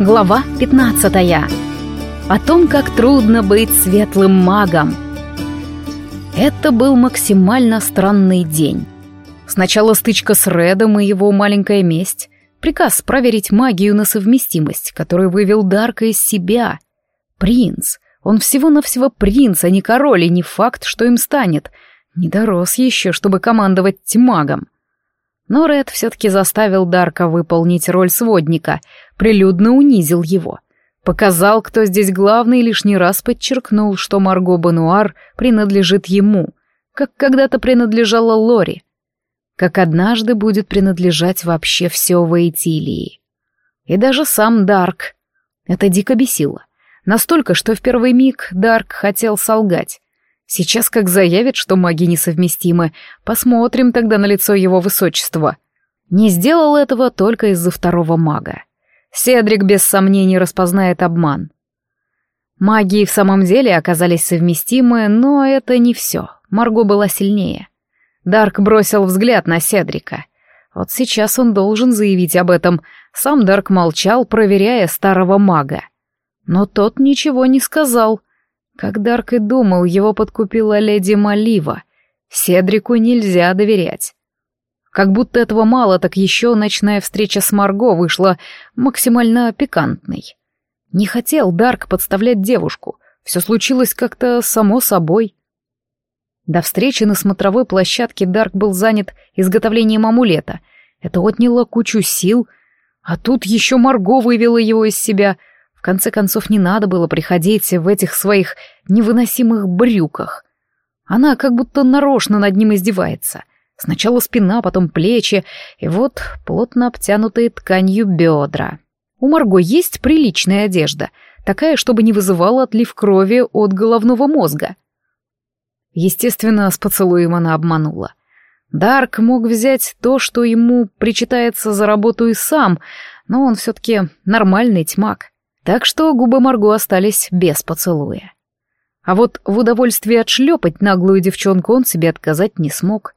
Глава 15. О том, как трудно быть светлым магом. Это был максимально странный день. Сначала стычка с Редом и его маленькая месть. Приказ проверить магию на совместимость, который вывел Дарка из себя. Принц. Он всего-навсего принц, а не король, и не факт, что им станет. Не дорос еще, чтобы командовать магом. Но Ред все-таки заставил Дарка выполнить роль сводника, прилюдно унизил его. Показал, кто здесь главный, и лишний раз подчеркнул, что Марго Бануар принадлежит ему, как когда-то принадлежала Лори, как однажды будет принадлежать вообще все Ваэтилии. И даже сам Дарк. Это дико бесило. Настолько, что в первый миг Дарк хотел солгать. Сейчас как заявит, что маги несовместимы, посмотрим тогда на лицо его высочества. Не сделал этого только из-за второго мага. Седрик без сомнений распознает обман. Маги в самом деле оказались совместимы, но это не все. Марго была сильнее. Дарк бросил взгляд на Седрика. Вот сейчас он должен заявить об этом. Сам Дарк молчал, проверяя старого мага. Но тот ничего не сказал — как Дарк и думал, его подкупила леди Малива. Седрику нельзя доверять. Как будто этого мало, так еще ночная встреча с Марго вышла максимально пикантной. Не хотел Дарк подставлять девушку. Все случилось как-то само собой. До встречи на смотровой площадке Дарк был занят изготовлением амулета. Это отняло кучу сил, а тут еще Марго вывела его из себя — в конце концов, не надо было приходить в этих своих невыносимых брюках. Она как будто нарочно над ним издевается. Сначала спина, потом плечи, и вот плотно обтянутые тканью бедра. У Марго есть приличная одежда, такая, чтобы не вызывала отлив крови от головного мозга. Естественно, с поцелуем она обманула. Дарк мог взять то, что ему причитается за работу и сам, но он все-таки нормальный тьмак. Так что губы Марго остались без поцелуя. А вот в удовольствии отшлепать наглую девчонку он себе отказать не смог.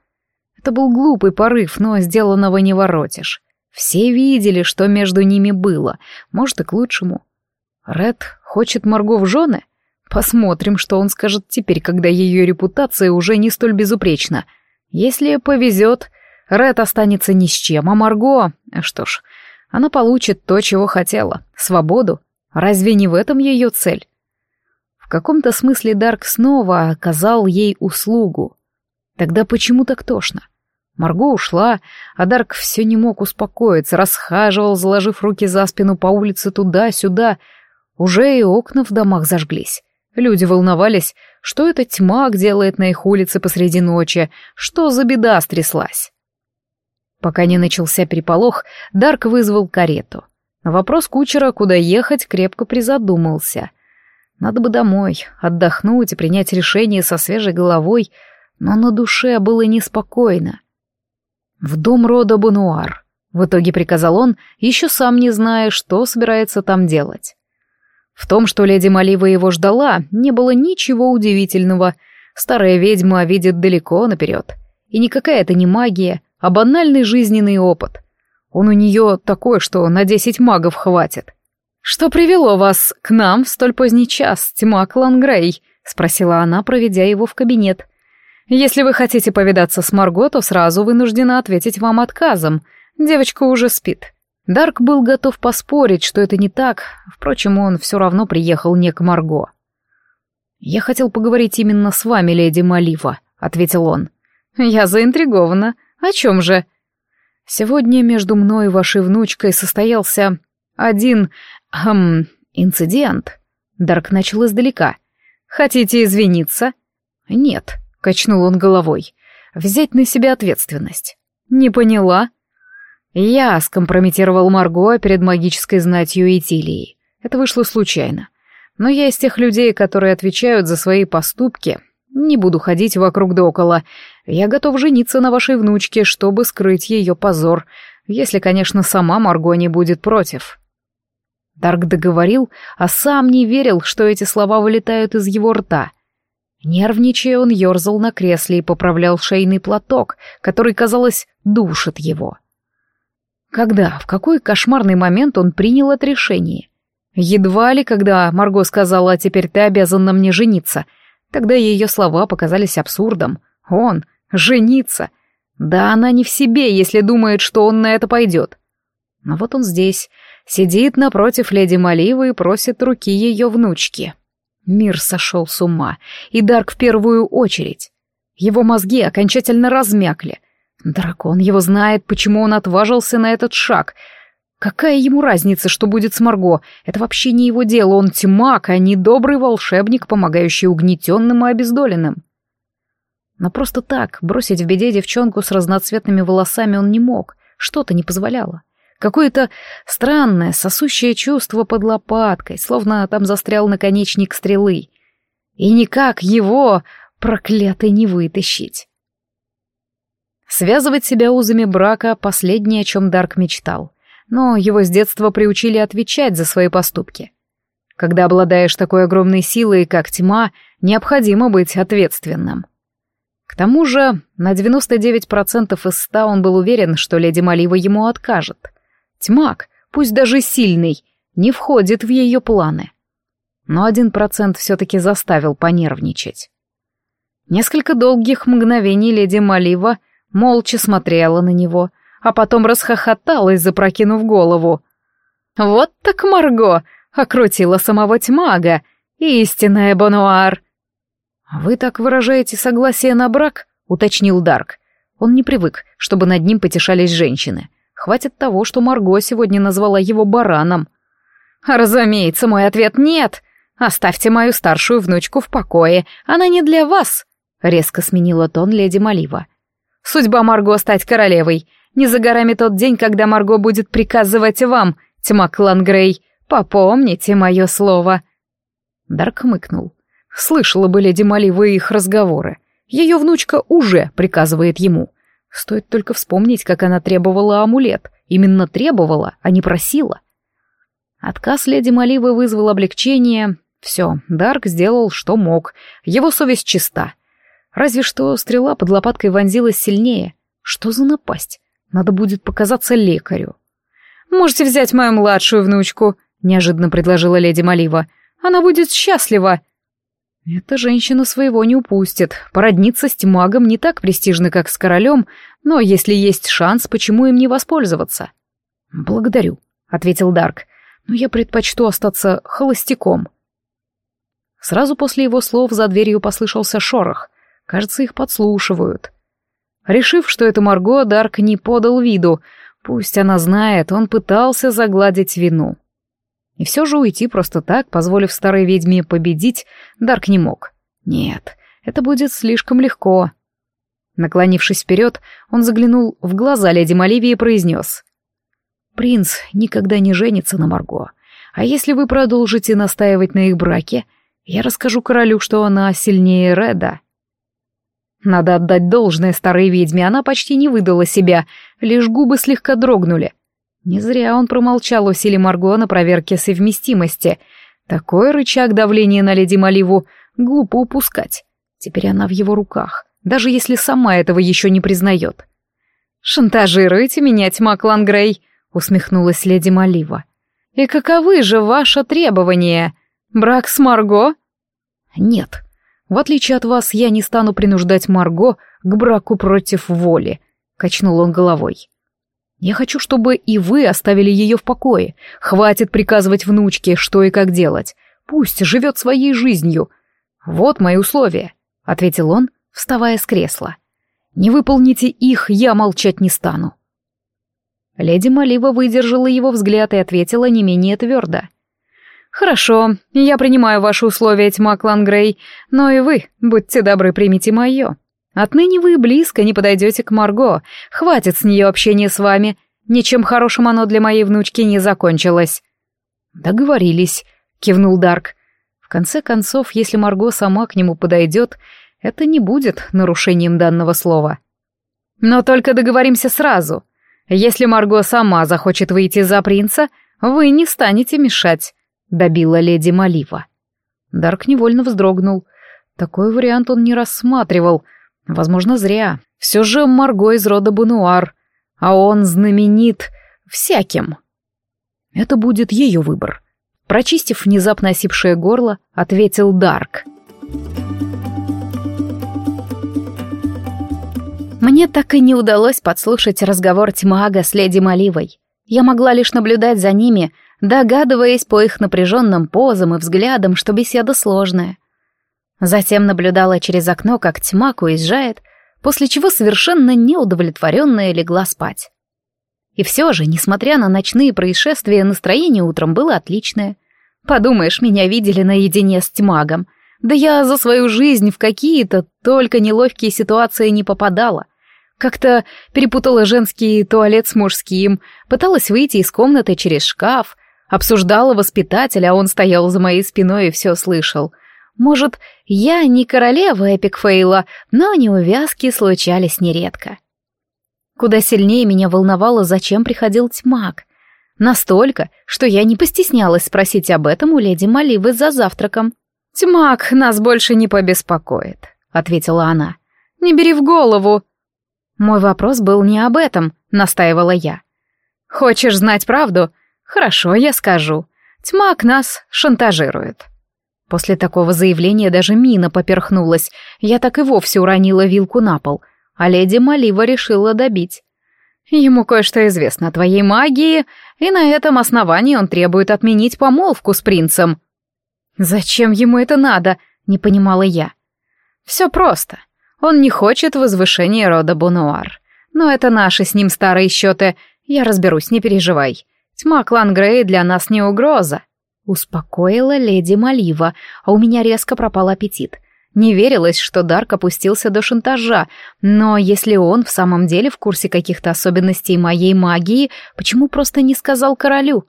Это был глупый порыв, но сделанного не воротишь. Все видели, что между ними было, может и к лучшему. Ред хочет Марго в жены? Посмотрим, что он скажет теперь, когда ее репутация уже не столь безупречна. Если повезет, Ред останется ни с чем, а Марго... Что ж, она получит то, чего хотела — свободу Разве не в этом ее цель? В каком-то смысле Дарк снова оказал ей услугу. Тогда почему так тошно? Марго ушла, а Дарк все не мог успокоиться, расхаживал, заложив руки за спину по улице туда-сюда. Уже и окна в домах зажглись. Люди волновались, что эта тьма делает на их улице посреди ночи, что за беда стряслась. Пока не начался переполох, Дарк вызвал карету. На вопрос кучера, куда ехать, крепко призадумался. Надо бы домой, отдохнуть и принять решение со свежей головой, но на душе было неспокойно. В дом рода Бануар. В итоге приказал он, еще сам не зная, что собирается там делать. В том, что леди Малива его ждала, не было ничего удивительного. Старая ведьма видит далеко наперед. И никакая это не магия, а банальный жизненный опыт. Он у нее такой, что на десять магов хватит. «Что привело вас к нам в столь поздний час, тьма Клангрей?» — спросила она, проведя его в кабинет. «Если вы хотите повидаться с Марго, то сразу вынуждена ответить вам отказом. Девочка уже спит». Дарк был готов поспорить, что это не так, впрочем, он все равно приехал не к Марго. «Я хотел поговорить именно с вами, леди Малива», — ответил он. «Я заинтригована. О чем же?» Сегодня между мной и вашей внучкой состоялся один, эм, инцидент. Дарк начал издалека. Хотите извиниться? Нет, качнул он головой. Взять на себя ответственность. Не поняла? Я скомпрометировал Марго перед магической знатью Этилии. Это вышло случайно. Но я из тех людей, которые отвечают за свои поступки не буду ходить вокруг да около. Я готов жениться на вашей внучке, чтобы скрыть ее позор, если, конечно, сама Марго не будет против». Дарк договорил, а сам не верил, что эти слова вылетают из его рта. Нервничая, он ерзал на кресле и поправлял шейный платок, который, казалось, душит его. Когда, в какой кошмарный момент он принял это решение? Едва ли, когда Марго сказала «А теперь ты обязан на мне жениться», тогда ее слова показались абсурдом. Он, жениться. Да она не в себе, если думает, что он на это пойдет. Но вот он здесь, сидит напротив леди Маливы и просит руки ее внучки. Мир сошел с ума, и Дарк в первую очередь. Его мозги окончательно размякли. Дракон его знает, почему он отважился на этот шаг. Какая ему разница, что будет с Марго? Это вообще не его дело, он тьмак, а не добрый волшебник, помогающий угнетенным и обездоленным. Но просто так бросить в беде девчонку с разноцветными волосами он не мог, что-то не позволяло. Какое-то странное, сосущее чувство под лопаткой, словно там застрял наконечник стрелы. И никак его, проклятый, не вытащить. Связывать себя узами брака — последнее, о чем Дарк мечтал. Но его с детства приучили отвечать за свои поступки. Когда обладаешь такой огромной силой, как тьма, необходимо быть ответственным. К тому же на 99% из 100 он был уверен, что леди Малива ему откажет. Тьмак, пусть даже сильный, не входит в ее планы. Но один процент все-таки заставил понервничать. Несколько долгих мгновений леди Малива молча смотрела на него, а потом расхохоталась, запрокинув голову. «Вот так Марго!» — окрутила самого тьмага. «Истинная Бонуар!» «Вы так выражаете согласие на брак?» — уточнил Дарк. Он не привык, чтобы над ним потешались женщины. Хватит того, что Марго сегодня назвала его бараном. «Разумеется, мой ответ нет. Оставьте мою старшую внучку в покое. Она не для вас», — резко сменила тон леди Малива. «Судьба Марго стать королевой. Не за горами тот день, когда Марго будет приказывать вам, тьма Клангрей. Попомните мое слово». Дарк хмыкнул. Слышала бы леди Малива их разговоры. Ее внучка уже приказывает ему. Стоит только вспомнить, как она требовала амулет. Именно требовала, а не просила. Отказ леди Маливы вызвал облегчение. Все, Дарк сделал, что мог. Его совесть чиста. Разве что стрела под лопаткой вонзилась сильнее. Что за напасть? Надо будет показаться лекарю. «Можете взять мою младшую внучку», — неожиданно предложила леди Малива. «Она будет счастлива». Эта женщина своего не упустит. Породниться с тьмагом не так престижно, как с королем, но если есть шанс, почему им не воспользоваться? Благодарю, ответил Дарк, но я предпочту остаться холостяком. Сразу после его слов за дверью послышался шорох. Кажется, их подслушивают. Решив, что это Марго, Дарк не подал виду. Пусть она знает, он пытался загладить вину. И все же уйти просто так, позволив старой ведьме победить, Дарк не мог. Нет, это будет слишком легко. Наклонившись вперед, он заглянул в глаза леди Маливии и произнес. «Принц никогда не женится на Марго. А если вы продолжите настаивать на их браке, я расскажу королю, что она сильнее Реда». Надо отдать должное старой ведьме, она почти не выдала себя, лишь губы слегка дрогнули. Не зря он промолчал о силе Марго на проверке совместимости. Такой рычаг давления на леди Маливу глупо упускать. Теперь она в его руках, даже если сама этого еще не признает. «Шантажируете меня, тьма Клангрей?» — усмехнулась леди Малива. «И каковы же ваши требования? Брак с Марго?» «Нет. В отличие от вас, я не стану принуждать Марго к браку против воли», — качнул он головой. Я хочу, чтобы и вы оставили ее в покое. Хватит приказывать внучке, что и как делать. Пусть живет своей жизнью. Вот мои условия», — ответил он, вставая с кресла. «Не выполните их, я молчать не стану». Леди Малива выдержала его взгляд и ответила не менее твердо. «Хорошо, я принимаю ваши условия, тьма Клангрей, но и вы, будьте добры, примите мое. Отныне вы близко не подойдете к Марго. Хватит с нее общения с вами. Ничем хорошим оно для моей внучки не закончилось». «Договорились», — кивнул Дарк. «В конце концов, если Марго сама к нему подойдет, это не будет нарушением данного слова». «Но только договоримся сразу. Если Марго сама захочет выйти за принца, вы не станете мешать», — добила леди Малива. Дарк невольно вздрогнул. Такой вариант он не рассматривал — Возможно, зря. Все же Марго из рода Бануар, а он знаменит всяким. Это будет ее выбор. прочистив внезапно осипшее горло, ответил Дарк. Мне так и не удалось подслушать разговор Тимаага с леди Маливой. Я могла лишь наблюдать за ними, догадываясь по их напряженным позам и взглядам, что беседа сложная. Затем наблюдала через окно, как Тьмак уезжает, после чего совершенно неудовлетворенная легла спать. И все же, несмотря на ночные происшествия, настроение утром было отличное. Подумаешь, меня видели наедине с Тьмагом. Да я за свою жизнь в какие-то только неловкие ситуации не попадала. Как-то перепутала женский туалет с мужским, пыталась выйти из комнаты через шкаф, обсуждала воспитателя, а он стоял за моей спиной и все слышал. Может, я не королева эпикфейла, но неувязки случались нередко. Куда сильнее меня волновало, зачем приходил тьмак. Настолько, что я не постеснялась спросить об этом у леди Маливы за завтраком. «Тьмак нас больше не побеспокоит», — ответила она. «Не бери в голову». Мой вопрос был не об этом, настаивала я. «Хочешь знать правду? Хорошо, я скажу. Тьмак нас шантажирует». После такого заявления даже мина поперхнулась. Я так и вовсе уронила вилку на пол, а леди Малива решила добить. Ему кое-что известно о твоей магии, и на этом основании он требует отменить помолвку с принцем. Зачем ему это надо? Не понимала я. Все просто. Он не хочет возвышения рода Бонуар. Но это наши с ним старые счеты. Я разберусь, не переживай. Тьма клан Грей для нас не угроза. Успокоила леди Малива, а у меня резко пропал аппетит. Не верилось, что Дарк опустился до шантажа, но если он в самом деле в курсе каких-то особенностей моей магии, почему просто не сказал королю?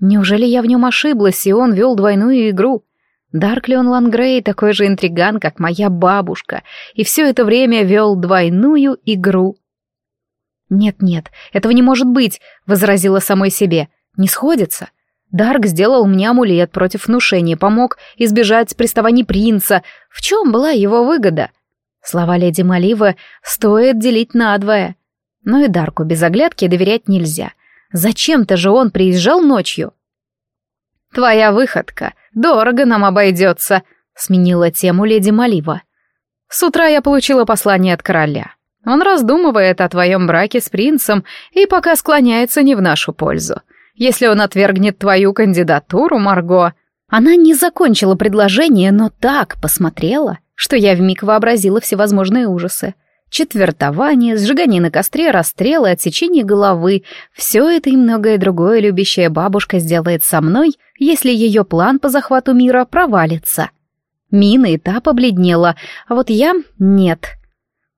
Неужели я в нем ошиблась, и он вел двойную игру? Дарклион Лангрей такой же интриган, как моя бабушка, и все это время вел двойную игру. «Нет-нет, этого не может быть», — возразила самой себе. «Не сходится. Дарк сделал мне амулет против внушения, помог избежать приставаний принца. В чем была его выгода? Слова леди Маливы стоит делить надвое. Но и Дарку без оглядки доверять нельзя. Зачем-то же он приезжал ночью. «Твоя выходка дорого нам обойдется», — сменила тему леди Малива. «С утра я получила послание от короля. Он раздумывает о твоем браке с принцем и пока склоняется не в нашу пользу если он отвергнет твою кандидатуру, Марго». Она не закончила предложение, но так посмотрела, что я вмиг вообразила всевозможные ужасы. Четвертование, сжигание на костре, расстрелы, отсечение головы — все это и многое другое любящая бабушка сделает со мной, если ее план по захвату мира провалится. Мина и та побледнела, а вот я — нет.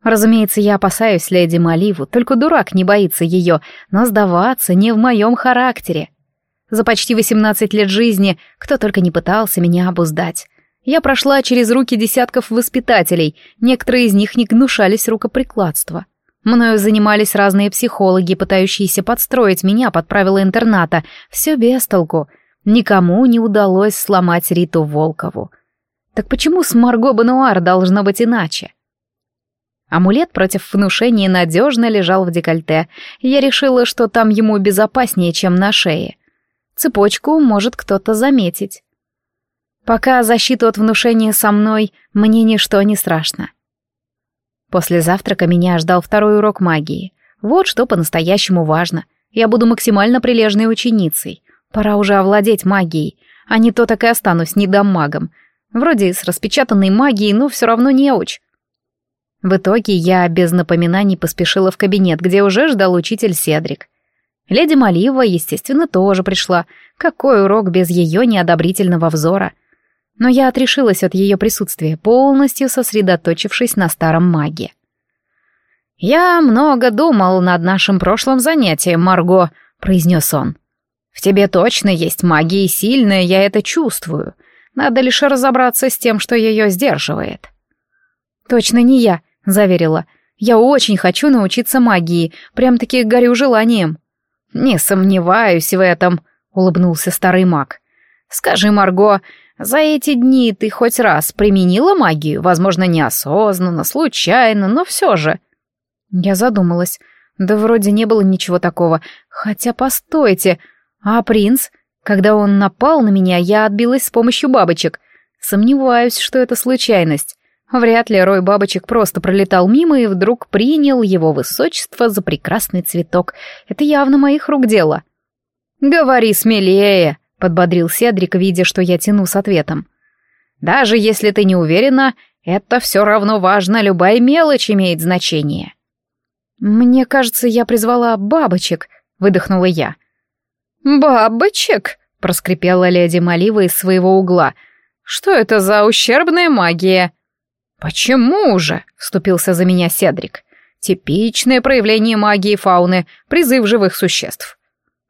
Разумеется, я опасаюсь леди Маливу, только дурак не боится ее, но сдаваться не в моем характере. За почти 18 лет жизни кто только не пытался меня обуздать. Я прошла через руки десятков воспитателей, некоторые из них не гнушались рукоприкладства. Мною занимались разные психологи, пытающиеся подстроить меня под правила интерната. Все без толку. Никому не удалось сломать Риту Волкову. Так почему с Марго Бануар должно быть иначе? Амулет против внушения надежно лежал в декольте, я решила, что там ему безопаснее, чем на шее. Цепочку может кто-то заметить. Пока защиту от внушения со мной, мне ничто не страшно. После завтрака меня ждал второй урок магии. Вот что по-настоящему важно. Я буду максимально прилежной ученицей. Пора уже овладеть магией, а не то так и останусь недомагом. Вроде с распечатанной магией, но все равно не неуч. В итоге я без напоминаний поспешила в кабинет, где уже ждал учитель Седрик. Леди Малива, естественно, тоже пришла. Какой урок без ее неодобрительного взора? Но я отрешилась от ее присутствия, полностью сосредоточившись на старом маге. «Я много думал над нашим прошлым занятием, Марго», — произнес он. «В тебе точно есть магия сильная, я это чувствую. Надо лишь разобраться с тем, что ее сдерживает». «Точно не я», — заверила. «Я очень хочу научиться магии, прям-таки горю желанием». «Не сомневаюсь в этом», — улыбнулся старый маг. «Скажи, Марго, за эти дни ты хоть раз применила магию? Возможно, неосознанно, случайно, но все же». Я задумалась. Да вроде не было ничего такого. Хотя, постойте, а принц? Когда он напал на меня, я отбилась с помощью бабочек. Сомневаюсь, что это случайность. Вряд ли рой бабочек просто пролетал мимо и вдруг принял его высочество за прекрасный цветок. Это явно моих рук дело. «Говори смелее», — подбодрил Седрик, видя, что я тяну с ответом. «Даже если ты не уверена, это все равно важно, любая мелочь имеет значение». «Мне кажется, я призвала бабочек», — выдохнула я. «Бабочек?» — проскрипела леди Малива из своего угла. «Что это за ущербная магия?» «Почему же?» — вступился за меня Седрик. «Типичное проявление магии фауны, призыв живых существ.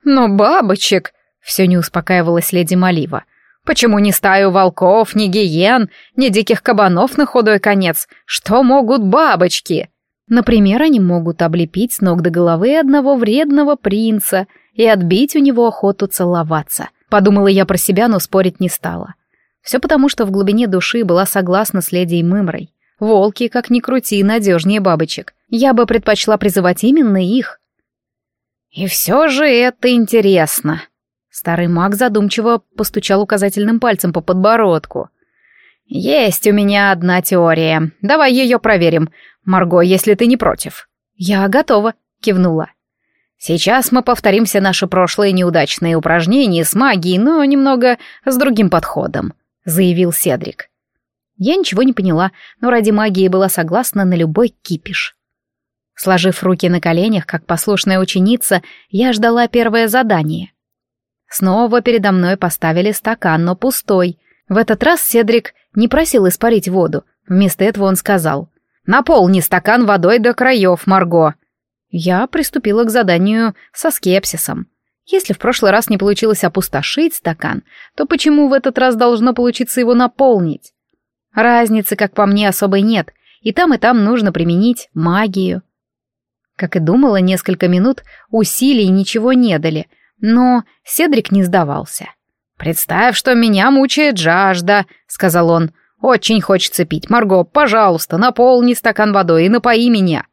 «Но бабочек...» — все не успокаивалась леди Малива. «Почему ни стаю волков, ни гиен, ни диких кабанов на худой конец? Что могут бабочки?» Например, они могут облепить с ног до головы одного вредного принца и отбить у него охоту целоваться. Подумала я про себя, но спорить не стала. Все потому, что в глубине души была согласна с леди Мымрой. Волки, как ни крути, надежнее бабочек. Я бы предпочла призывать именно их. «И все же это интересно!» Старый маг задумчиво постучал указательным пальцем по подбородку. «Есть у меня одна теория. Давай ее проверим. Марго, если ты не против». «Я готова», — кивнула. «Сейчас мы повторим все наши прошлые неудачные упражнения с магией, но немного с другим подходом», — заявил Седрик. Я ничего не поняла, но ради магии была согласна на любой кипиш. Сложив руки на коленях, как послушная ученица, я ждала первое задание. Снова передо мной поставили стакан, но пустой. В этот раз Седрик не просил испарить воду. Вместо этого он сказал «Наполни стакан водой до краев, Марго». Я приступила к заданию со скепсисом. Если в прошлый раз не получилось опустошить стакан, то почему в этот раз должно получиться его наполнить? Разницы, как по мне, особой нет, и там и там нужно применить магию. Как и думала, несколько минут усилий ничего не дали, но Седрик не сдавался. «Представь, что меня мучает жажда», — сказал он. «Очень хочется пить. Марго, пожалуйста, наполни стакан водой и напои меня».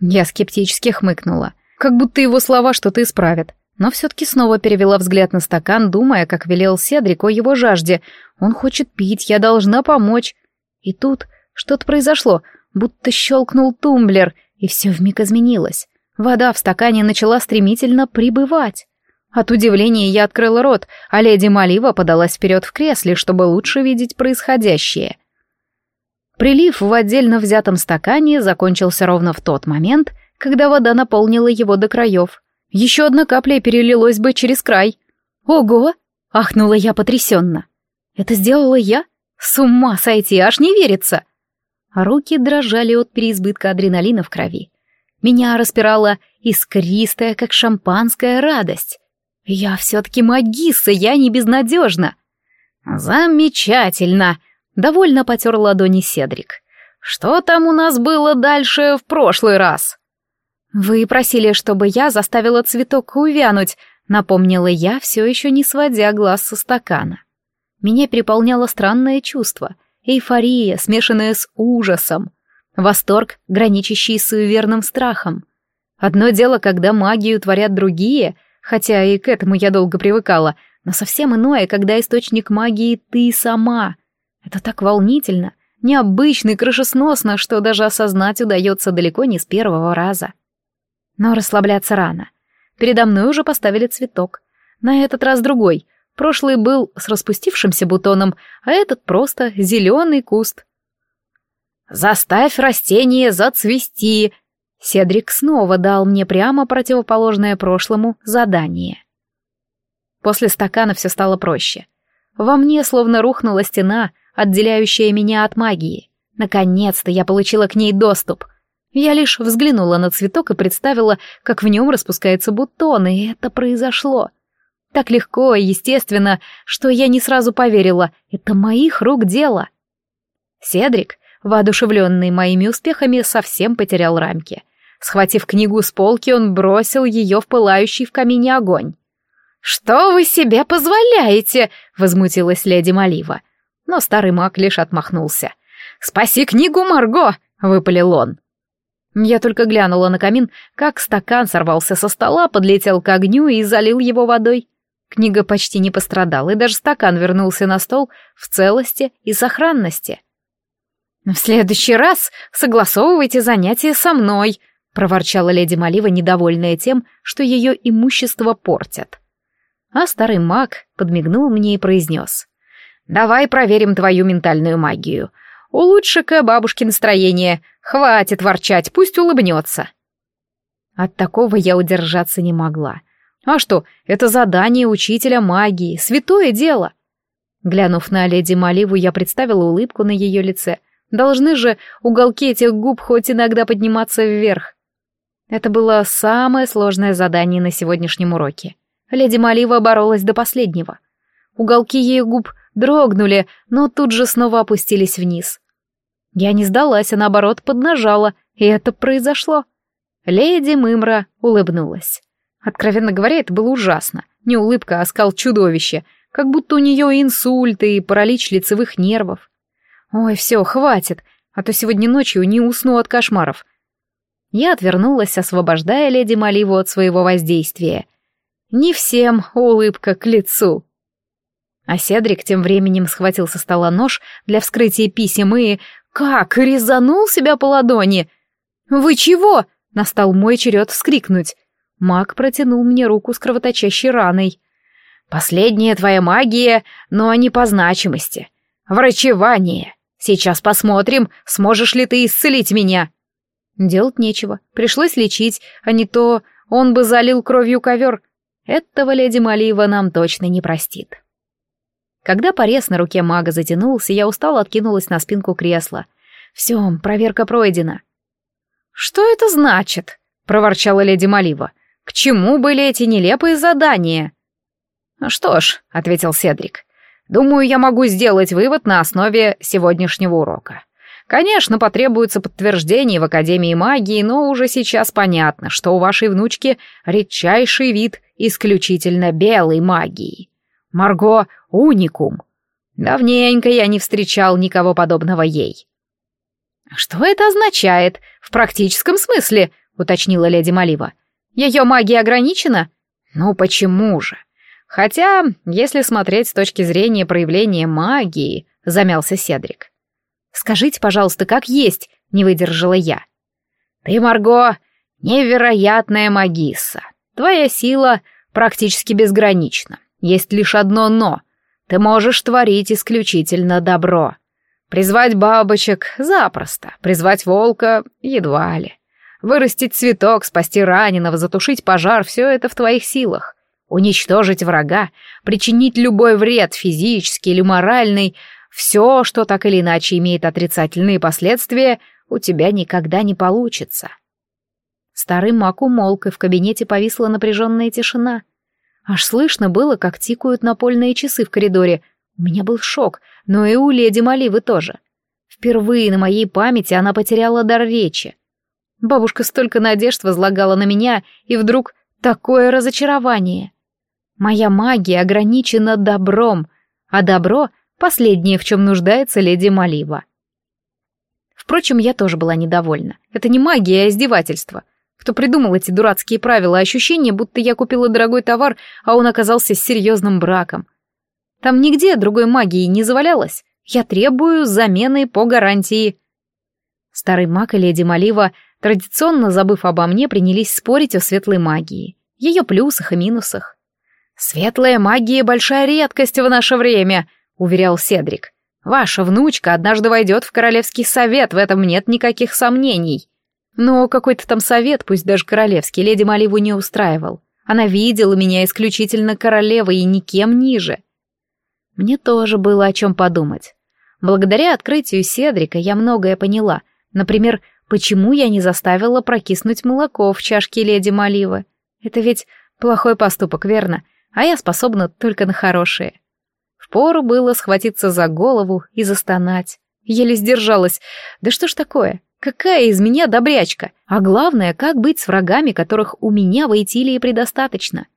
Я скептически хмыкнула, как будто его слова что-то исправят, но все-таки снова перевела взгляд на стакан, думая, как велел Седрик о его жажде. Он хочет пить, я должна помочь. И тут что-то произошло, будто щелкнул тумблер, и все вмиг изменилось. Вода в стакане начала стремительно прибывать. От удивления я открыла рот, а леди Малива подалась вперед в кресле, чтобы лучше видеть происходящее. Прилив в отдельно взятом стакане закончился ровно в тот момент, когда вода наполнила его до краев. Еще одна капля перелилась бы через край. «Ого!» — ахнула я потрясенно. «Это сделала я? С ума сойти, аж не верится!» Руки дрожали от переизбытка адреналина в крови. Меня распирала искристая, как шампанская, радость. Я все-таки магисса, я не безнадежна. Замечательно! Довольно потер ладони Седрик. Что там у нас было дальше в прошлый раз? Вы просили, чтобы я заставила цветок увянуть, напомнила я, все еще не сводя глаз со стакана. Меня переполняло странное чувство — эйфория, смешанная с ужасом, восторг, граничащий с суеверным страхом. Одно дело, когда магию творят другие, хотя и к этому я долго привыкала, но совсем иное, когда источник магии ты сама. Это так волнительно, необычно и крышесносно, что даже осознать удается далеко не с первого раза. Но расслабляться рано. Передо мной уже поставили цветок. На этот раз другой, Прошлый был с распустившимся бутоном, а этот просто зеленый куст. «Заставь растение зацвести!» Седрик снова дал мне прямо противоположное прошлому задание. После стакана все стало проще. Во мне словно рухнула стена, отделяющая меня от магии. Наконец-то я получила к ней доступ. Я лишь взглянула на цветок и представила, как в нем распускается бутон, и это произошло. Так легко и естественно, что я не сразу поверила, это моих рук дело. Седрик, воодушевленный моими успехами, совсем потерял рамки. Схватив книгу с полки, он бросил ее в пылающий в камине огонь. «Что вы себе позволяете?» — возмутилась леди Малива. Но старый маг лишь отмахнулся. «Спаси книгу, Марго!» — выпалил он. Я только глянула на камин, как стакан сорвался со стола, подлетел к огню и залил его водой. Книга почти не пострадала, и даже стакан вернулся на стол в целости и сохранности. «В следующий раз согласовывайте занятия со мной», — проворчала леди Малива, недовольная тем, что ее имущество портят. А старый маг подмигнул мне и произнес. «Давай проверим твою ментальную магию. Улучши-ка бабушке настроение. Хватит ворчать, пусть улыбнется». От такого я удержаться не могла. А что, это задание учителя магии, святое дело. Глянув на леди Маливу, я представила улыбку на ее лице. Должны же уголки этих губ хоть иногда подниматься вверх. Это было самое сложное задание на сегодняшнем уроке. Леди Малива боролась до последнего. Уголки ее губ дрогнули, но тут же снова опустились вниз. Я не сдалась, а наоборот поднажала, и это произошло. Леди Мымра улыбнулась. Откровенно говоря, это было ужасно. Не улыбка, а скал чудовища. Как будто у нее инсульт и паралич лицевых нервов. Ой, все, хватит, а то сегодня ночью не усну от кошмаров. Я отвернулась, освобождая леди Маливу от своего воздействия. Не всем улыбка к лицу. А Седрик тем временем схватил со стола нож для вскрытия писем и... Как? Резанул себя по ладони! «Вы чего?» — настал мой черед вскрикнуть. Маг протянул мне руку с кровоточащей раной. «Последняя твоя магия, но не по значимости. Врачевание. Сейчас посмотрим, сможешь ли ты исцелить меня». Делать нечего, пришлось лечить, а не то он бы залил кровью ковер. Этого леди Малива нам точно не простит. Когда порез на руке мага затянулся, я устало откинулась на спинку кресла. «Все, проверка пройдена». «Что это значит?» — проворчала леди Малива. К чему были эти нелепые задания? Что ж, ответил Седрик. Думаю, я могу сделать вывод на основе сегодняшнего урока. Конечно, потребуется подтверждение в Академии магии, но уже сейчас понятно, что у вашей внучки редчайший вид исключительно белой магии. Марго — уникум. Давненько я не встречал никого подобного ей. «Что это означает в практическом смысле?» — уточнила леди Малива. Ее магия ограничена? Ну почему же? Хотя, если смотреть с точки зрения проявления магии, замялся Седрик. Скажите, пожалуйста, как есть, не выдержала я. Ты, Марго, невероятная магисса. Твоя сила практически безгранична. Есть лишь одно «но». Ты можешь творить исключительно добро. Призвать бабочек — запросто, призвать волка — едва ли. Вырастить цветок, спасти раненого, затушить пожар — все это в твоих силах. Уничтожить врага, причинить любой вред, физический или моральный, все, что так или иначе имеет отрицательные последствия, у тебя никогда не получится. Старый маг умолк, и в кабинете повисла напряженная тишина. Аж слышно было, как тикают напольные часы в коридоре. У меня был шок, но и у леди Маливы тоже. Впервые на моей памяти она потеряла дар речи. Бабушка столько надежд возлагала на меня, и вдруг такое разочарование. Моя магия ограничена добром, а добро — последнее, в чем нуждается леди Малива. Впрочем, я тоже была недовольна. Это не магия, а издевательство. Кто придумал эти дурацкие правила, ощущение, будто я купила дорогой товар, а он оказался серьезным браком. Там нигде другой магии не завалялось. Я требую замены по гарантии. Старый маг и леди Малива Традиционно, забыв обо мне, принялись спорить о светлой магии, ее плюсах и минусах. «Светлая магия — большая редкость в наше время», — уверял Седрик. «Ваша внучка однажды войдет в королевский совет, в этом нет никаких сомнений». Но какой-то там совет, пусть даже королевский, леди Маливу не устраивал. Она видела меня исключительно королевой и никем ниже. Мне тоже было о чем подумать. Благодаря открытию Седрика я многое поняла. Например, Почему я не заставила прокиснуть молоко в чашке леди Маливы? Это ведь плохой поступок, верно? А я способна только на хорошие. Впору было схватиться за голову и застонать. Еле сдержалась. Да что ж такое? Какая из меня добрячка? А главное, как быть с врагами, которых у меня в Эйтилии предостаточно?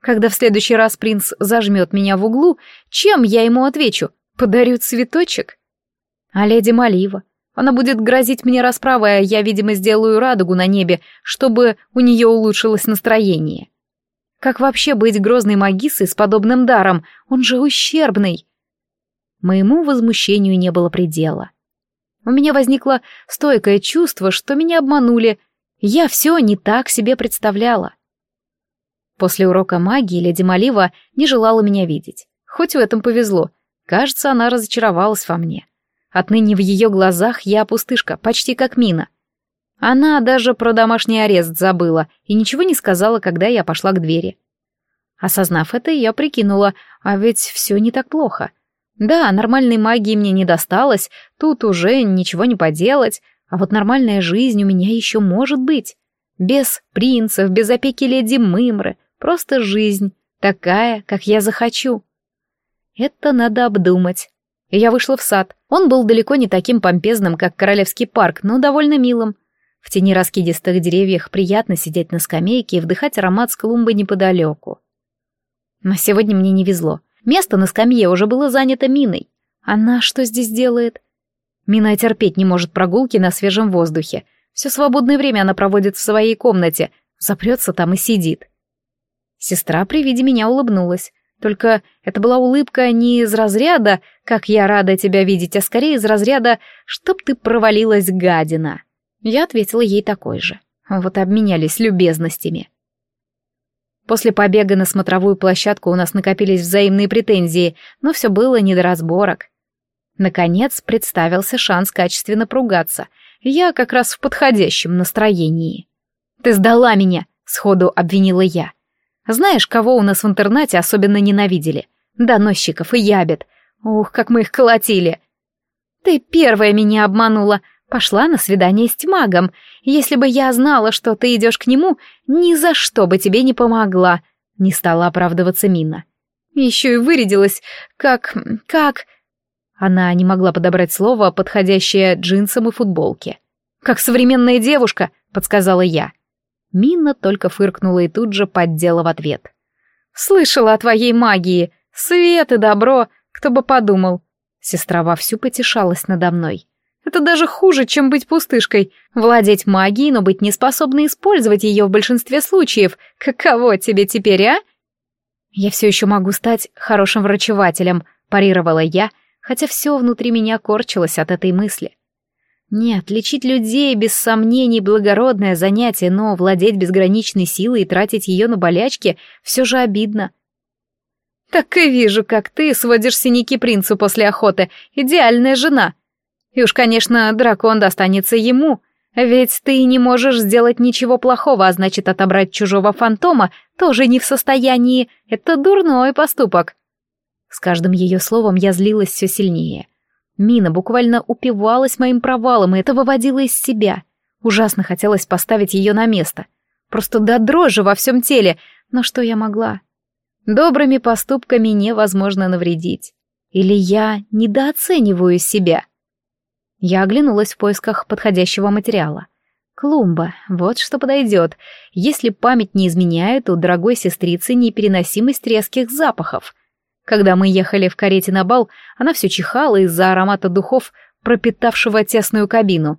Когда в следующий раз принц зажмет меня в углу, чем я ему отвечу? Подарю цветочек? А леди Малива? Она будет грозить мне расправой, а я, видимо, сделаю радугу на небе, чтобы у нее улучшилось настроение. Как вообще быть грозной магиссой с подобным даром? Он же ущербный. Моему возмущению не было предела. У меня возникло стойкое чувство, что меня обманули. Я все не так себе представляла. После урока магии леди Малива не желала меня видеть. Хоть в этом повезло. Кажется, она разочаровалась во мне. Отныне в ее глазах я пустышка, почти как мина. Она даже про домашний арест забыла и ничего не сказала, когда я пошла к двери. Осознав это, я прикинула, а ведь все не так плохо. Да, нормальной магии мне не досталось, тут уже ничего не поделать, а вот нормальная жизнь у меня еще может быть. Без принцев, без опеки леди Мымры, просто жизнь, такая, как я захочу. Это надо обдумать. Я вышла в сад. Он был далеко не таким помпезным, как Королевский парк, но довольно милым. В тени раскидистых деревьев приятно сидеть на скамейке и вдыхать аромат с клумбы неподалеку. Но сегодня мне не везло. Место на скамье уже было занято Миной. Она что здесь делает? Мина терпеть не может прогулки на свежем воздухе. Все свободное время она проводит в своей комнате, запрется там и сидит. Сестра при виде меня улыбнулась. Только это была улыбка не из разряда «как я рада тебя видеть», а скорее из разряда «чтоб ты провалилась, гадина». Я ответила ей такой же. Вот обменялись любезностями. После побега на смотровую площадку у нас накопились взаимные претензии, но все было не до разборок. Наконец представился шанс качественно поругаться. Я как раз в подходящем настроении. «Ты сдала меня!» — сходу обвинила я. «Знаешь, кого у нас в интернате особенно ненавидели? Доносчиков и ябед. Ух, как мы их колотили!» «Ты первая меня обманула!» Пошла на свидание с тьмагом. Если бы я знала, что ты идешь к нему, ни за что бы тебе не помогла. Не стала оправдываться Мина. Еще и вырядилась, как... как... Она не могла подобрать слово, подходящее джинсам и футболке. «Как современная девушка», — подсказала я. Мина только фыркнула и тут же поддела в ответ. «Слышала о твоей магии. Свет и добро. Кто бы подумал». Сестра вовсю потешалась надо мной. Это даже хуже, чем быть пустышкой. Владеть магией, но быть неспособной использовать ее в большинстве случаев. Каково тебе теперь, а? Я все еще могу стать хорошим врачевателем, парировала я, хотя все внутри меня корчилось от этой мысли. Нет, лечить людей без сомнений благородное занятие, но владеть безграничной силой и тратить ее на болячки все же обидно. Так и вижу, как ты сводишь синяки принцу после охоты. Идеальная жена. И уж, конечно, дракон достанется ему, ведь ты не можешь сделать ничего плохого, а значит, отобрать чужого фантома тоже не в состоянии. Это дурной поступок. С каждым ее словом я злилась все сильнее. Мина буквально упивалась моим провалом, и это выводило из себя. Ужасно хотелось поставить ее на место. Просто до дрожи во всем теле, но что я могла? Добрыми поступками невозможно навредить. Или я недооцениваю себя? Я оглянулась в поисках подходящего материала. Клумба, вот что подойдет. Если память не изменяет, у дорогой сестрицы непереносимость резких запахов. Когда мы ехали в карете на бал, она все чихала из-за аромата духов, пропитавшего тесную кабину.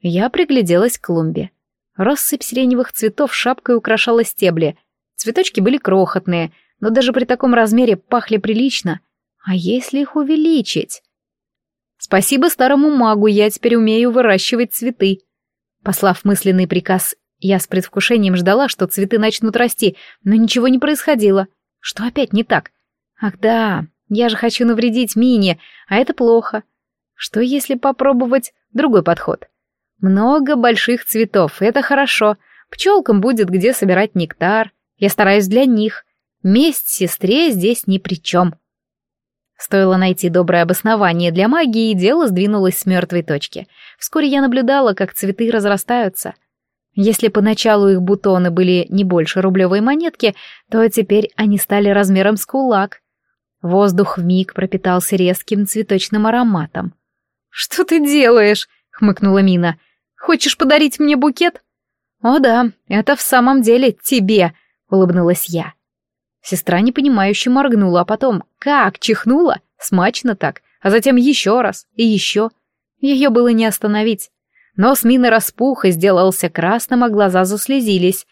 Я пригляделась к клумбе. Россыпь сиреневых цветов шапкой украшала стебли. Цветочки были крохотные, но даже при таком размере пахли прилично. А если их увеличить? Спасибо старому магу, я теперь умею выращивать цветы. Послав мысленный приказ, я с предвкушением ждала, что цветы начнут расти, но ничего не происходило. Что опять не так? Ах да, я же хочу навредить Мине, а это плохо. Что если попробовать другой подход? Много больших цветов, это хорошо. Пчелкам будет где собирать нектар. Я стараюсь для них. Месть сестре здесь ни при чем. Стоило найти доброе обоснование для магии, и дело сдвинулось с мертвой точки. Вскоре я наблюдала, как цветы разрастаются. Если поначалу их бутоны были не больше рублевой монетки, то теперь они стали размером с кулак. Воздух вмиг пропитался резким цветочным ароматом. «Что ты делаешь?» — хмыкнула Мина. «Хочешь подарить мне букет?» «О да, это в самом деле тебе», — улыбнулась я. Сестра непонимающе моргнула, а потом как чихнула, смачно так, а затем еще раз и еще. Ее было не остановить. Нос Мины распух и сделался красным, а глаза заслезились.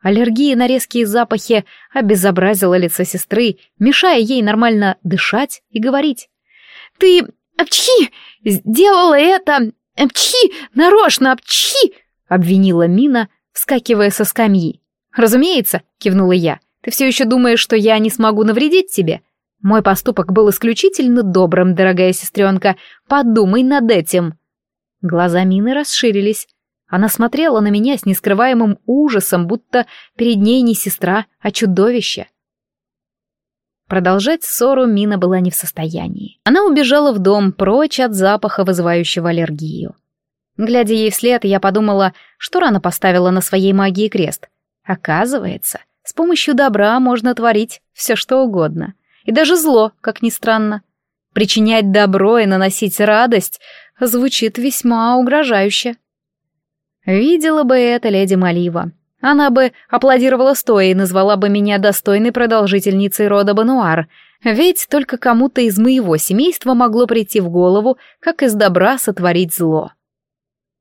Аллергия на резкие запахи обезобразила лицо сестры, мешая ей нормально дышать и говорить. «Ты, обчхи, сделала это, обчхи, нарочно, обчхи!» — обвинила Мина, вскакивая со скамьи. «Разумеется», — кивнула я, — «ты все еще думаешь, что я не смогу навредить тебе? Мой поступок был исключительно добрым, дорогая сестренка, подумай над этим». Глаза Мины расширились. Она смотрела на меня с нескрываемым ужасом, будто перед ней не сестра, а чудовище. Продолжать ссору Мина была не в состоянии. Она убежала в дом, прочь от запаха, вызывающего аллергию. Глядя ей вслед, я подумала, что рано поставила на своей магии крест. Оказывается, с помощью добра можно творить все что угодно. И даже зло, как ни странно. Причинять добро и наносить радость звучит весьма угрожающе. Видела бы это леди Малива. Она бы аплодировала стоя и назвала бы меня достойной продолжительницей рода Бануар, ведь только кому-то из моего семейства могло прийти в голову, как из добра сотворить зло.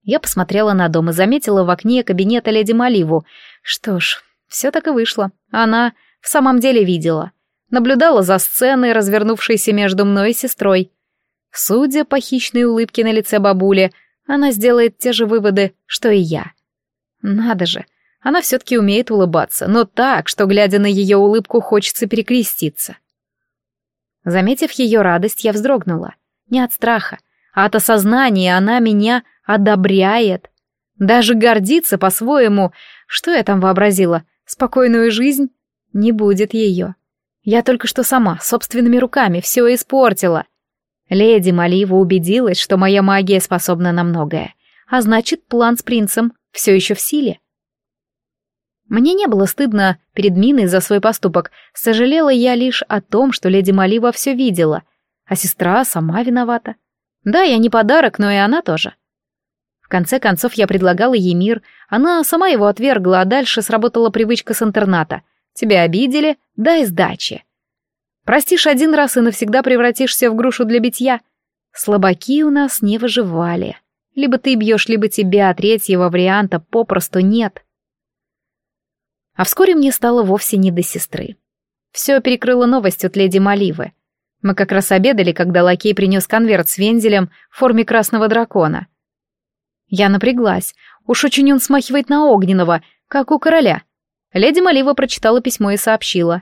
Я посмотрела на дом и заметила в окне кабинета леди Маливу. Что ж, все так и вышло. Она в самом деле видела. Наблюдала за сценой, развернувшейся между мной и сестрой. Судя по хищной улыбке на лице бабули, она сделает те же выводы, что и я. Надо же, она все-таки умеет улыбаться, но так, что, глядя на ее улыбку, хочется перекреститься. Заметив ее радость, я вздрогнула. Не от страха, а от осознания она меня одобряет. Даже гордится по-своему. Что я там вообразила? Спокойную жизнь? Не будет ее. Я только что сама, собственными руками, все испортила. Леди Малива убедилась, что моя магия способна на многое, а значит, план с принцем все еще в силе. Мне не было стыдно перед Миной за свой поступок, сожалела я лишь о том, что леди Малива все видела, а сестра сама виновата. Да, я не подарок, но и она тоже. Конце концов, я предлагала ей мир, она сама его отвергла, а дальше сработала привычка с интерната. Тебя обидели, дай сдачи. Простишь один раз и навсегда превратишься в грушу для битья. Слабаки у нас не выживали. Либо ты бьешь, либо тебя, а третьего варианта попросту нет. А вскоре мне стало вовсе не до сестры. Все перекрыла новость от леди Маливы. Мы как раз обедали, когда лакей принес конверт с вензелем в форме красного дракона. Я напряглась. Уж очень он смахивает на огненного, как у короля. Леди Малива прочитала письмо и сообщила.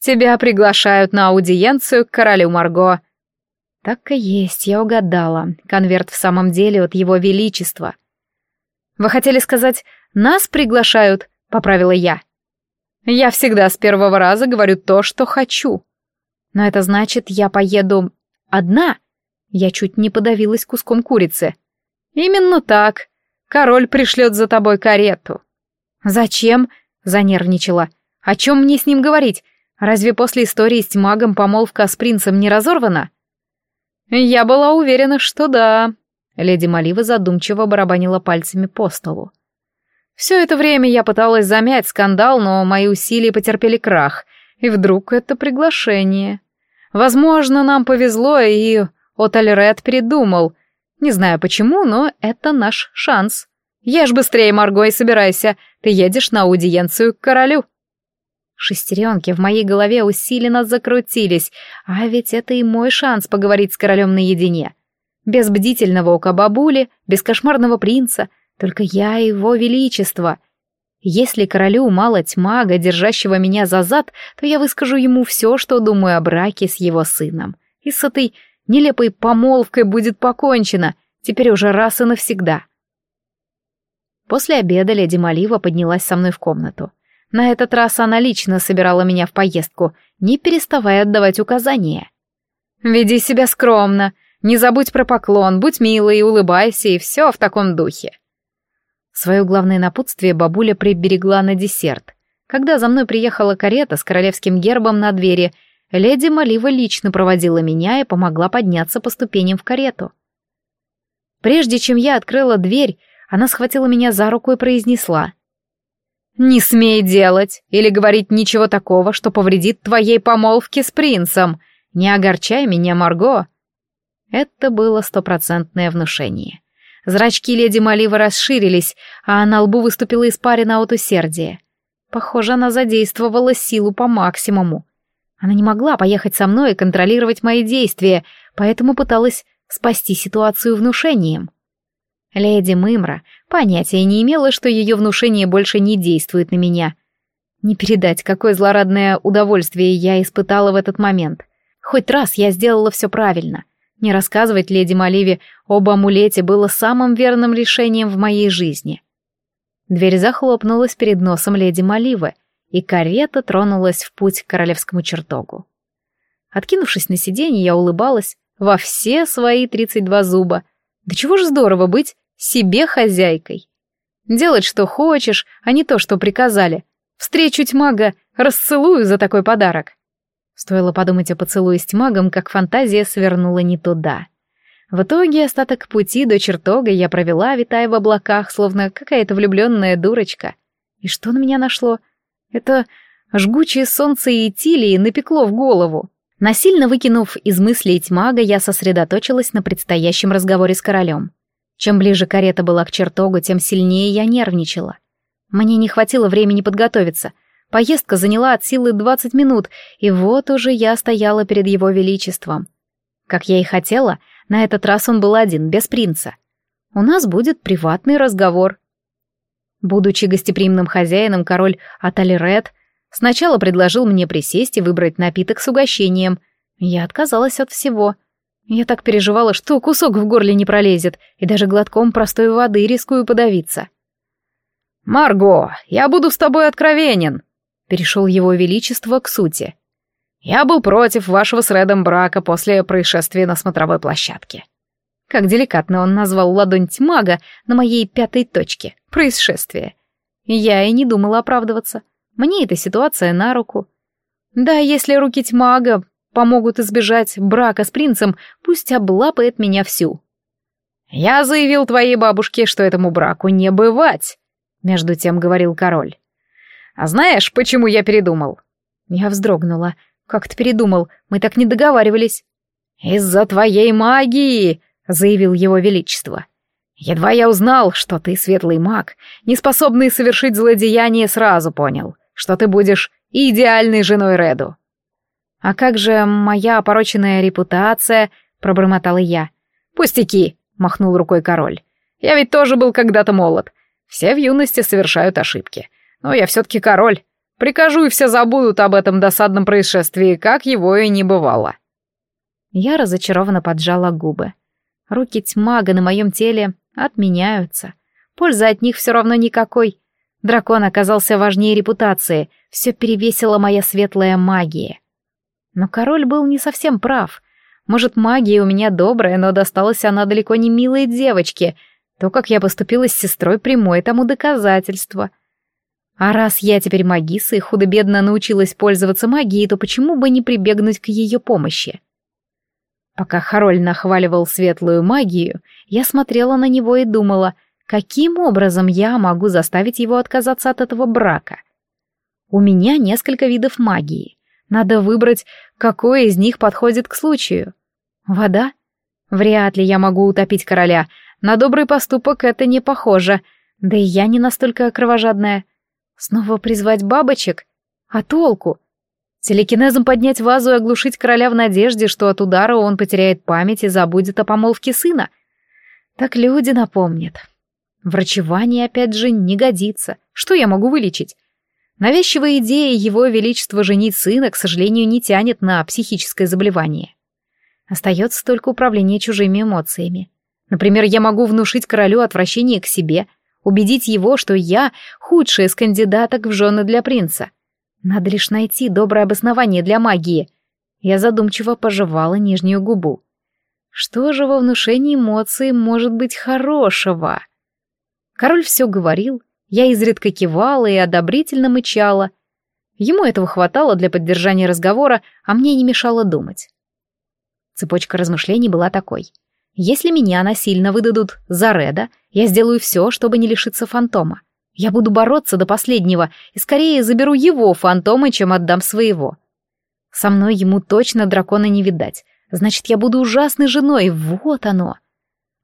Тебя приглашают на аудиенцию к королю Марго». Так и есть, я угадала. Конверт в самом деле от его величества. «Вы хотели сказать, нас приглашают?» — поправила я. «Я всегда с первого раза говорю то, что хочу». «Но это значит, я поеду одна?» Я чуть не подавилась куском курицы. «Именно так. Король пришлет за тобой карету». «Зачем?» — занервничала. «О чем мне с ним говорить? Разве после истории с магом помолвка с принцем не разорвана? Я была уверена, что да. Леди Малива задумчиво барабанила пальцами по столу. Все это время я пыталась замять скандал, но мои усилия потерпели крах, и вдруг это приглашение. Возможно, нам повезло, и Отальред передумал. Не знаю почему, но это наш шанс. Ешь быстрее, Марго, и собирайся. Ты едешь на аудиенцию к королю. Шестеренки в моей голове усиленно закрутились, а ведь это и мой шанс поговорить с королем наедине. Без бдительного ока бабули, без кошмарного принца, только я и его величество. Если королю мало тьмага, держащего меня за зад, то я выскажу ему все, что думаю о браке с его сыном. И с этой нелепой помолвкой будет покончено, теперь уже раз и навсегда. После обеда леди Малива поднялась со мной в комнату. На этот раз она лично собирала меня в поездку, не переставая отдавать указания. «Веди себя скромно, не забудь про поклон, будь милой и улыбайся, и все в таком духе». Свое главное напутствие бабуля приберегла на десерт. Когда за мной приехала карета с королевским гербом на двери, леди Малива лично проводила меня и помогла подняться по ступеням в карету. Прежде чем я открыла дверь, она схватила меня за руку и произнесла — «Не смей делать или говорить ничего такого, что повредит твоей помолвке с принцем. Не огорчай меня, Марго». Это было стопроцентное внушение. Зрачки леди Маливы расширились, а на лбу выступила испарина от усердия. Похоже, она задействовала силу по максимуму. Она не могла поехать со мной и контролировать мои действия, поэтому пыталась спасти ситуацию внушением. Леди Мымра понятия не имела, что ее внушение больше не действует на меня. Не передать, какое злорадное удовольствие я испытала в этот момент. Хоть раз я сделала все правильно. Не рассказывать леди Маливе об амулете было самым верным решением в моей жизни. Дверь захлопнулась перед носом леди Маливы, и карета тронулась в путь к королевскому чертогу. Откинувшись на сиденье, я улыбалась во все свои тридцать два зуба. Да чего же здорово быть себе хозяйкой. Делать, что хочешь, а не то, что приказали. Встречу тьмага, расцелую за такой подарок. Стоило подумать о поцелуе с тьмагом, как фантазия свернула не туда. В итоге остаток пути до чертога я провела, витая в облаках, словно какая-то влюбленная дурочка. И что на меня нашло? Это жгучее солнце и Итилии напекло в голову. Насильно выкинув из мыслей тьмага, я сосредоточилась на предстоящем разговоре с королем. Чем ближе карета была к чертогу, тем сильнее я нервничала. Мне не хватило времени подготовиться. Поездка заняла от силы двадцать минут, и вот уже я стояла перед его величеством. Как я и хотела, на этот раз он был один, без принца. У нас будет приватный разговор. Будучи гостеприимным хозяином, король Аталирет сначала предложил мне присесть и выбрать напиток с угощением. Я отказалась от всего. Я так переживала, что кусок в горле не пролезет, и даже глотком простой воды рискую подавиться. «Марго, я буду с тобой откровенен», — перешел его величество к сути. «Я был против вашего с Редом брака после происшествия на смотровой площадке». Как деликатно он назвал ладонь тьмага на моей пятой точке — происшествие. Я и не думала оправдываться. Мне эта ситуация на руку. Да, если руки тьмага помогут избежать брака с принцем, пусть облапает меня всю. «Я заявил твоей бабушке, что этому браку не бывать», — между тем говорил король. «А знаешь, почему я передумал?» Я вздрогнула. «Как ты передумал? Мы так не договаривались». «Из-за твоей магии!» Заявил его величество. «Едва я узнал, что ты светлый маг, не способный совершить злодеяние, сразу понял, что ты будешь идеальной женой Реду». «А как же моя опороченная репутация?» — пробормотала я. «Пустяки!» — махнул рукой король. «Я ведь тоже был когда-то молод. Все в юности совершают ошибки. Но я все-таки король. Прикажу, и все забудут об этом досадном происшествии, как его и не бывало». Я разочарованно поджала губы. Руки тьмага на моем теле отменяются. Пользы от них все равно никакой. Дракон оказался важнее репутации, все перевесила моя светлая магия. Но король был не совсем прав. Может, магия у меня добрая, но досталась она далеко не милой девочке. То, как я поступила с сестрой, прямое тому доказательство. А раз я теперь магиса и худо-бедно научилась пользоваться магией, то почему бы не прибегнуть к ее помощи? Пока Хароль нахваливал светлую магию, я смотрела на него и думала, каким образом я могу заставить его отказаться от этого брака. У меня несколько видов магии. Надо выбрать, какой из них подходит к случаю. Вода? Вряд ли я могу утопить короля. На добрый поступок это не похоже. Да и я не настолько кровожадная. Снова призвать бабочек? А толку? Телекинезом поднять вазу и оглушить короля в надежде, что от удара он потеряет память и забудет о помолвке сына. Так люди напомнят. Врачевание, опять же, не годится. Что я могу вылечить? Навязчивая идея его величества женить сына, к сожалению, не тянет на психическое заболевание. Остается только управление чужими эмоциями. Например, я могу внушить королю отвращение к себе, убедить его, что я худшая из кандидаток в жены для принца — надо лишь найти доброе обоснование для магии. Я задумчиво пожевала нижнюю губу. Что же во внушении эмоций может быть хорошего? Король все говорил, я изредка кивала и одобрительно мычала. Ему этого хватало для поддержания разговора, а мне не мешало думать. Цепочка размышлений была такой. Если меня насильно выдадут за Реда, я сделаю все, чтобы не лишиться фантома. Я буду бороться до последнего и скорее заберу его фантомы, чем отдам своего. Со мной ему точно дракона не видать. Значит, я буду ужасной женой, вот оно.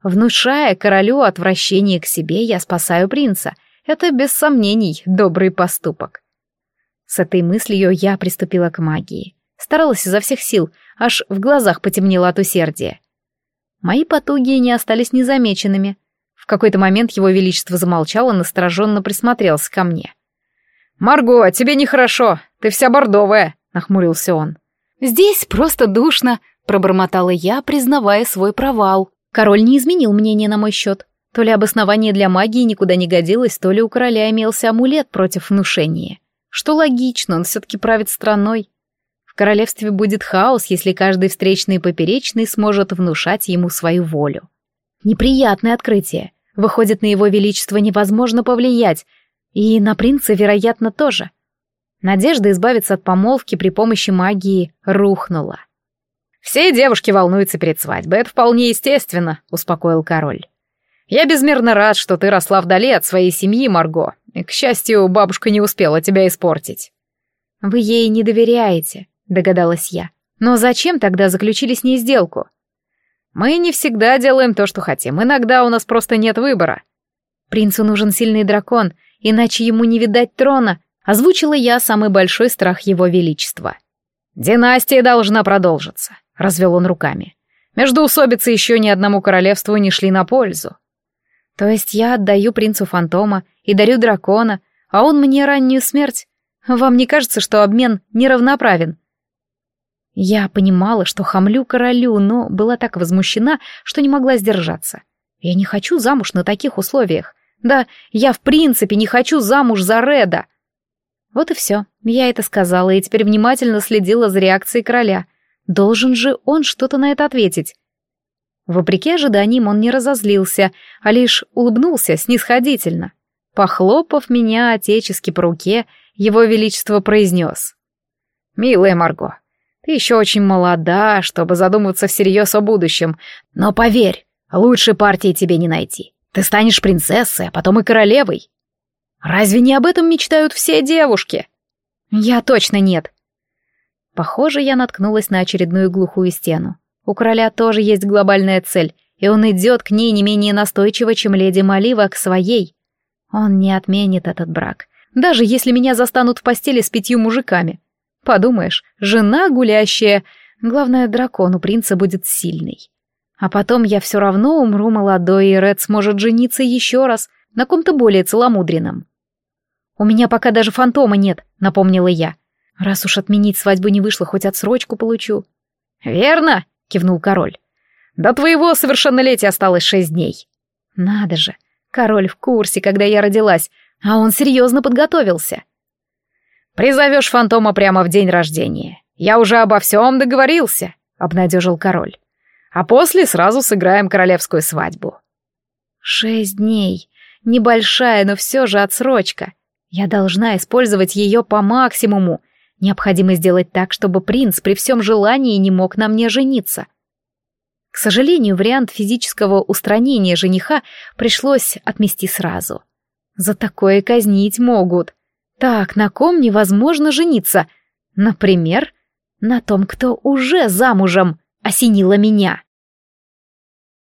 Внушая королю отвращение к себе, я спасаю принца. Это, без сомнений, добрый поступок. С этой мыслью я приступила к магии. Старалась изо всех сил, аж в глазах потемнело от усердия. Мои потуги не остались незамеченными. В какой-то момент его величество замолчало, настороженно присмотрелся ко мне. «Марго, тебе нехорошо, ты вся бордовая», — нахмурился он. «Здесь просто душно», — пробормотала я, признавая свой провал. Король не изменил мнение на мой счет. То ли обоснование для магии никуда не годилось, то ли у короля имелся амулет против внушения. Что логично, он все-таки правит страной. В королевстве будет хаос, если каждый встречный и поперечный сможет внушать ему свою волю. Неприятное открытие. Выходит, на его величество невозможно повлиять, и на принца, вероятно, тоже. Надежда избавиться от помолвки при помощи магии рухнула. «Все девушки волнуются перед свадьбой, это вполне естественно», — успокоил король. «Я безмерно рад, что ты росла вдали от своей семьи, Марго, и, к счастью, бабушка не успела тебя испортить». «Вы ей не доверяете», — догадалась я. «Но зачем тогда заключили с ней сделку?» «Мы не всегда делаем то, что хотим, иногда у нас просто нет выбора». «Принцу нужен сильный дракон, иначе ему не видать трона», — озвучила я самый большой страх его величества. «Династия должна продолжиться», — развел он руками. «Междоусобицы еще ни одному королевству не шли на пользу». «То есть я отдаю принцу фантома и дарю дракона, а он мне раннюю смерть? Вам не кажется, что обмен неравноправен?» Я понимала, что хамлю королю, но была так возмущена, что не могла сдержаться. Я не хочу замуж на таких условиях. Да, я в принципе не хочу замуж за Реда. Вот и все. Я это сказала и теперь внимательно следила за реакцией короля. Должен же он что-то на это ответить. Вопреки ожиданиям он не разозлился, а лишь улыбнулся снисходительно. Похлопав меня отечески по руке, его величество произнес. «Милая Марго, ты еще очень молода, чтобы задумываться всерьез о будущем, но поверь, лучшей партии тебе не найти. Ты станешь принцессой, а потом и королевой. Разве не об этом мечтают все девушки? Я точно нет. Похоже, я наткнулась на очередную глухую стену. У короля тоже есть глобальная цель, и он идет к ней не менее настойчиво, чем леди Малива к своей. Он не отменит этот брак, даже если меня застанут в постели с пятью мужиками. Подумаешь, жена гулящая, главное, дракон у принца будет сильный. А потом я все равно умру молодой, и Ред сможет жениться еще раз на ком-то более целомудренном. «У меня пока даже фантома нет», — напомнила я. «Раз уж отменить свадьбу не вышло, хоть отсрочку получу». «Верно», — кивнул король. «До твоего совершеннолетия осталось шесть дней». «Надо же, король в курсе, когда я родилась, а он серьезно подготовился». «Призовешь фантома прямо в день рождения. Я уже обо всем договорился», — обнадежил король. «А после сразу сыграем королевскую свадьбу». «Шесть дней. Небольшая, но все же отсрочка. Я должна использовать ее по максимуму. Необходимо сделать так, чтобы принц при всем желании не мог на мне жениться. К сожалению, вариант физического устранения жениха пришлось отмести сразу. За такое казнить могут. Так, на ком невозможно жениться? Например, на том, кто уже замужем осенила меня.